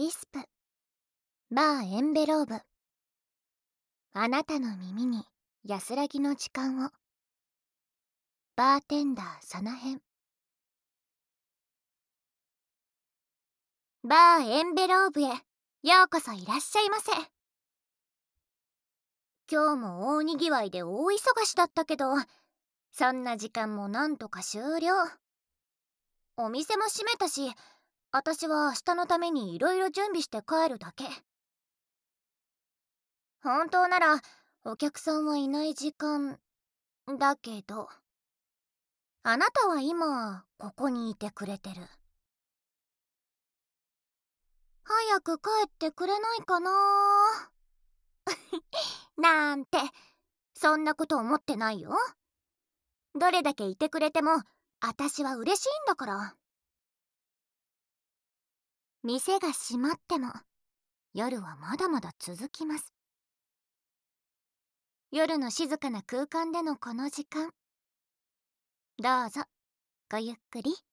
ウィスプバーエンベローブ。あなたの耳に安らぎの時間を。バーテンダーサナヘンバーエンベローブへ。ようこそいらっしゃいませ。今日も大にぎわいで大忙しだったけど。そんな時間もなんとか終了。お店も閉めたし私は明日のためにいろいろ準備して帰るだけ。本当ならお客さんはいない時間だけどあなたは今ここにいてくれてる。早く帰ってくれないかな？なんてそんなこと思ってないよ。どれだけいてくれても私は嬉しいんだから。店が閉まっても夜はまだまだ続きます夜の静かな空間でのこの時間どうぞごゆっくり。